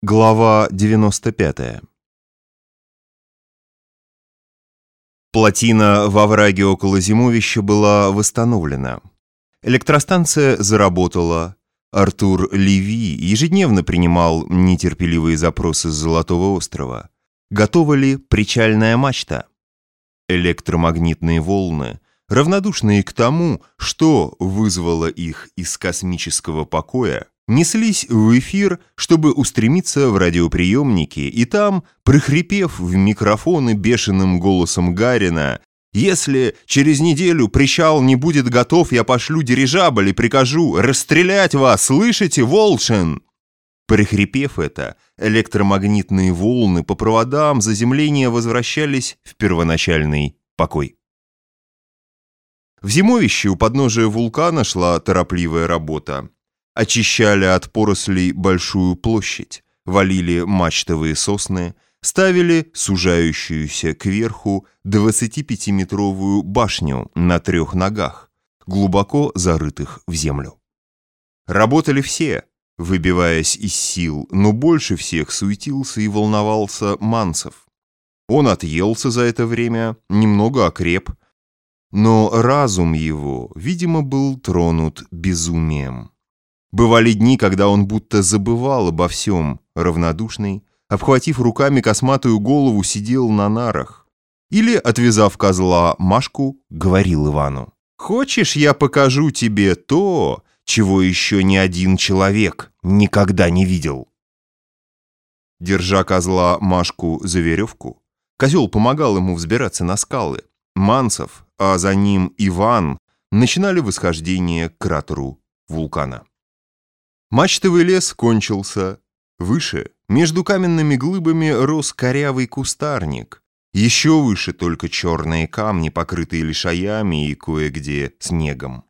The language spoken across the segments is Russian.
Глава 95 Плотина во враге около зимовища была восстановлена. Электростанция заработала. Артур Леви ежедневно принимал нетерпеливые запросы с Золотого острова. Готова ли причальная мачта? Электромагнитные волны, равнодушные к тому, что вызвало их из космического покоя, неслись в эфир, чтобы устремиться в радиоприемники, и там, прохрипев в микрофоны бешеным голосом Гарина, «Если через неделю причал не будет готов, я пошлю дирижабль и прикажу расстрелять вас, слышите, Волшин?» Прихрипев это, электромагнитные волны по проводам заземления возвращались в первоначальный покой. В зимовище у подножия вулкана шла торопливая работа очищали от порослей большую площадь, валили мачтовые сосны, ставили сужающуюся кверху 25-метровую башню на трех ногах, глубоко зарытых в землю. Работали все, выбиваясь из сил, но больше всех суетился и волновался Манцев. Он отъелся за это время, немного окреп, но разум его, видимо, был тронут безумием. Бывали дни, когда он будто забывал обо всем, равнодушный, обхватив руками косматую голову, сидел на нарах. Или, отвязав козла Машку, говорил Ивану. «Хочешь, я покажу тебе то, чего еще ни один человек никогда не видел?» Держа козла Машку за веревку, козел помогал ему взбираться на скалы. Манцев, а за ним Иван, начинали восхождение к кратеру вулкана. Мачтовый лес кончился. Выше, между каменными глыбами, рос корявый кустарник. Еще выше только черные камни, покрытые лишаями и кое-где снегом.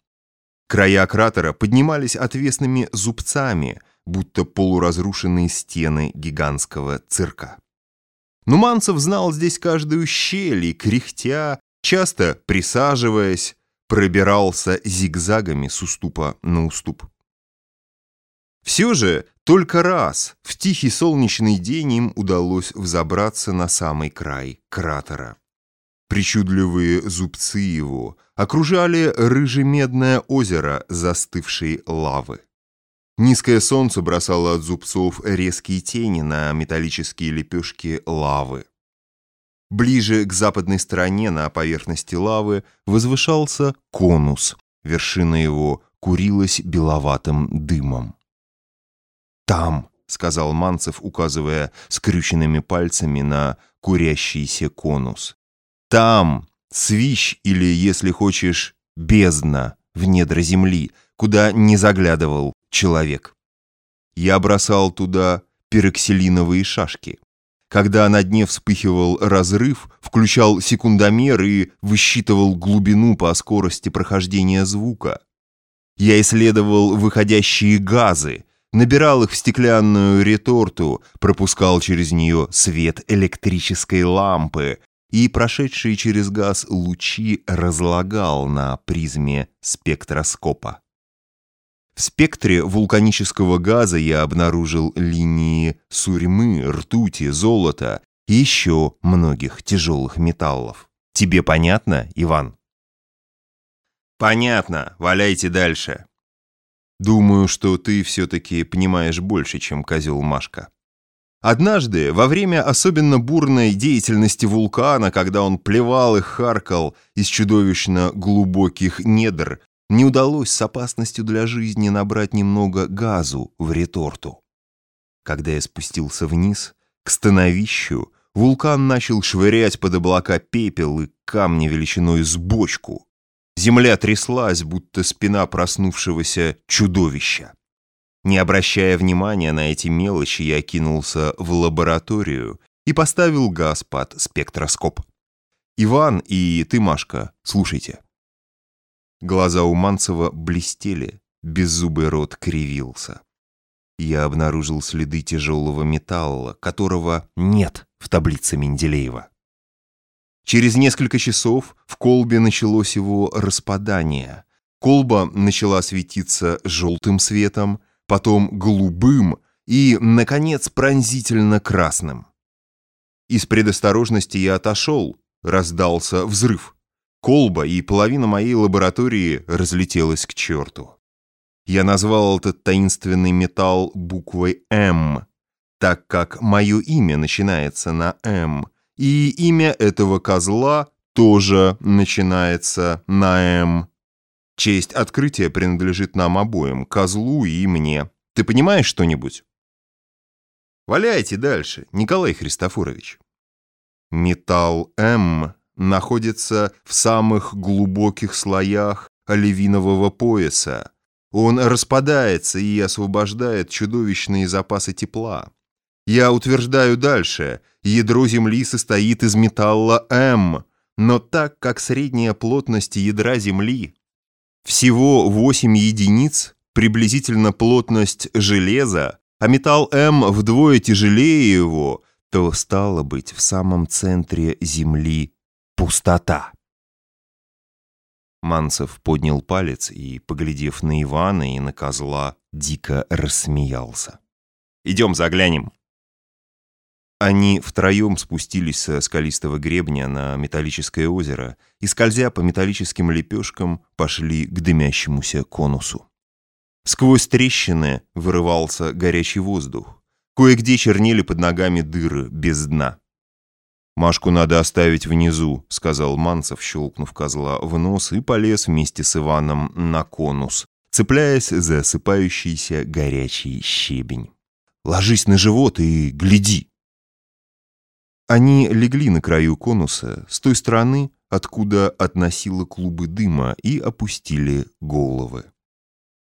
Края кратера поднимались отвесными зубцами, будто полуразрушенные стены гигантского цирка. Нуманцев знал здесь каждую щель и, кряхтя, часто присаживаясь, пробирался зигзагами с уступа на уступ. Все же только раз в тихий солнечный день им удалось взобраться на самый край кратера. Причудливые зубцы его окружали рыжемедное озеро застывшей лавы. Низкое солнце бросало от зубцов резкие тени на металлические лепешки лавы. Ближе к западной стороне на поверхности лавы возвышался конус, вершина его курилась беловатым дымом. «Там», — сказал Манцев, указывая скрюченными пальцами на курящийся конус. «Там свищ или, если хочешь, бездна в недра земли, куда не заглядывал человек. Я бросал туда пероксилиновые шашки. Когда на дне вспыхивал разрыв, включал секундомер и высчитывал глубину по скорости прохождения звука. Я исследовал выходящие газы, набирал их в стеклянную реторту, пропускал через нее свет электрической лампы и прошедшие через газ лучи разлагал на призме спектроскопа. В спектре вулканического газа я обнаружил линии сурьмы, ртути, золота и еще многих тяжелых металлов. Тебе понятно, Иван? Понятно, валяйте дальше. Думаю, что ты все-таки понимаешь больше, чем козел Машка. Однажды, во время особенно бурной деятельности вулкана, когда он плевал и харкал из чудовищно глубоких недр, не удалось с опасностью для жизни набрать немного газу в реторту. Когда я спустился вниз, к становищу, вулкан начал швырять под облака пепел и камни величиной с бочку. Земля тряслась, будто спина проснувшегося чудовища. Не обращая внимания на эти мелочи, я кинулся в лабораторию и поставил газ под спектроскоп. «Иван и ты, Машка, слушайте». Глаза у Манцева блестели, беззубый рот кривился. Я обнаружил следы тяжелого металла, которого нет в таблице Менделеева. Через несколько часов в колбе началось его распадание. Колба начала светиться желтым светом, потом голубым и, наконец, пронзительно красным. Из предосторожности я отошел, раздался взрыв. Колба и половина моей лаборатории разлетелась к черту. Я назвал этот таинственный металл буквой «М», так как мое имя начинается на «М», и имя этого козла тоже начинается на «М». Честь открытия принадлежит нам обоим, козлу и мне. Ты понимаешь что-нибудь? Валяйте дальше, Николай Христофорович. Металл М находится в самых глубоких слоях оливинового пояса. Он распадается и освобождает чудовищные запасы тепла. Я утверждаю дальше, ядро Земли состоит из металла М, но так как средняя плотность ядра Земли всего 8 единиц, приблизительно плотность железа, а металл М вдвое тяжелее его, то стало быть в самом центре Земли пустота. Манцев поднял палец и, поглядев на Ивана и на козла, дико рассмеялся. «Идем заглянем». Они втроем спустились со скалистого гребня на металлическое озеро и, скользя по металлическим лепешкам, пошли к дымящемуся конусу. Сквозь трещины вырывался горячий воздух. Кое-где чернели под ногами дыры без дна. «Машку надо оставить внизу», — сказал Манцев, щелкнув козла в нос, и полез вместе с Иваном на конус, цепляясь за осыпающийся горячий щебень. «Ложись на живот и гляди!» Они легли на краю конуса, с той стороны, откуда относило клубы дыма, и опустили головы.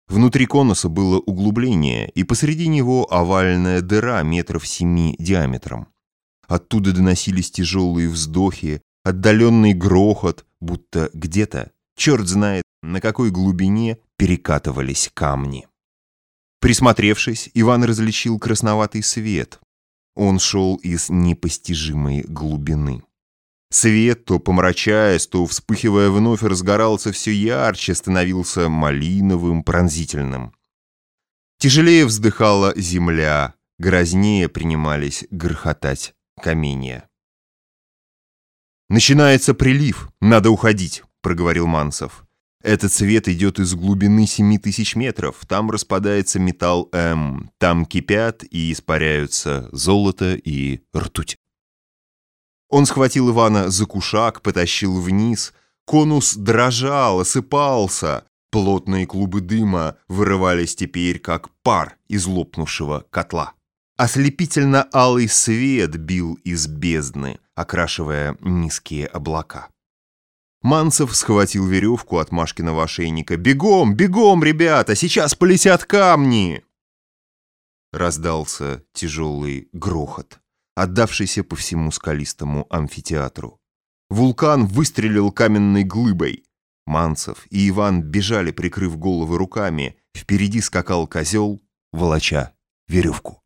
Внутри конуса было углубление, и посреди него овальная дыра метров семи диаметром. Оттуда доносились тяжелые вздохи, отдаленный грохот, будто где-то, черт знает, на какой глубине перекатывались камни. Присмотревшись, Иван различил красноватый свет. Он шел из непостижимой глубины. Свет, то помрачаясь, то вспыхивая вновь, разгорался все ярче, становился малиновым, пронзительным. Тяжелее вздыхала земля, грознее принимались грохотать каменья. «Начинается прилив, надо уходить», — проговорил Мансов. «Этот свет идет из глубины семи тысяч метров, там распадается металл М, там кипят и испаряются золото и ртуть». Он схватил Ивана за кушак, потащил вниз. Конус дрожал, осыпался. Плотные клубы дыма вырывались теперь, как пар из лопнувшего котла. Ослепительно-алый свет бил из бездны, окрашивая низкие облака. Манцев схватил веревку от Машкиного ошейника. «Бегом, бегом, ребята! Сейчас полетят камни!» Раздался тяжелый грохот отдавшийся по всему скалистому амфитеатру. Вулкан выстрелил каменной глыбой. Манцев и Иван бежали, прикрыв головы руками. Впереди скакал козел, волоча веревку.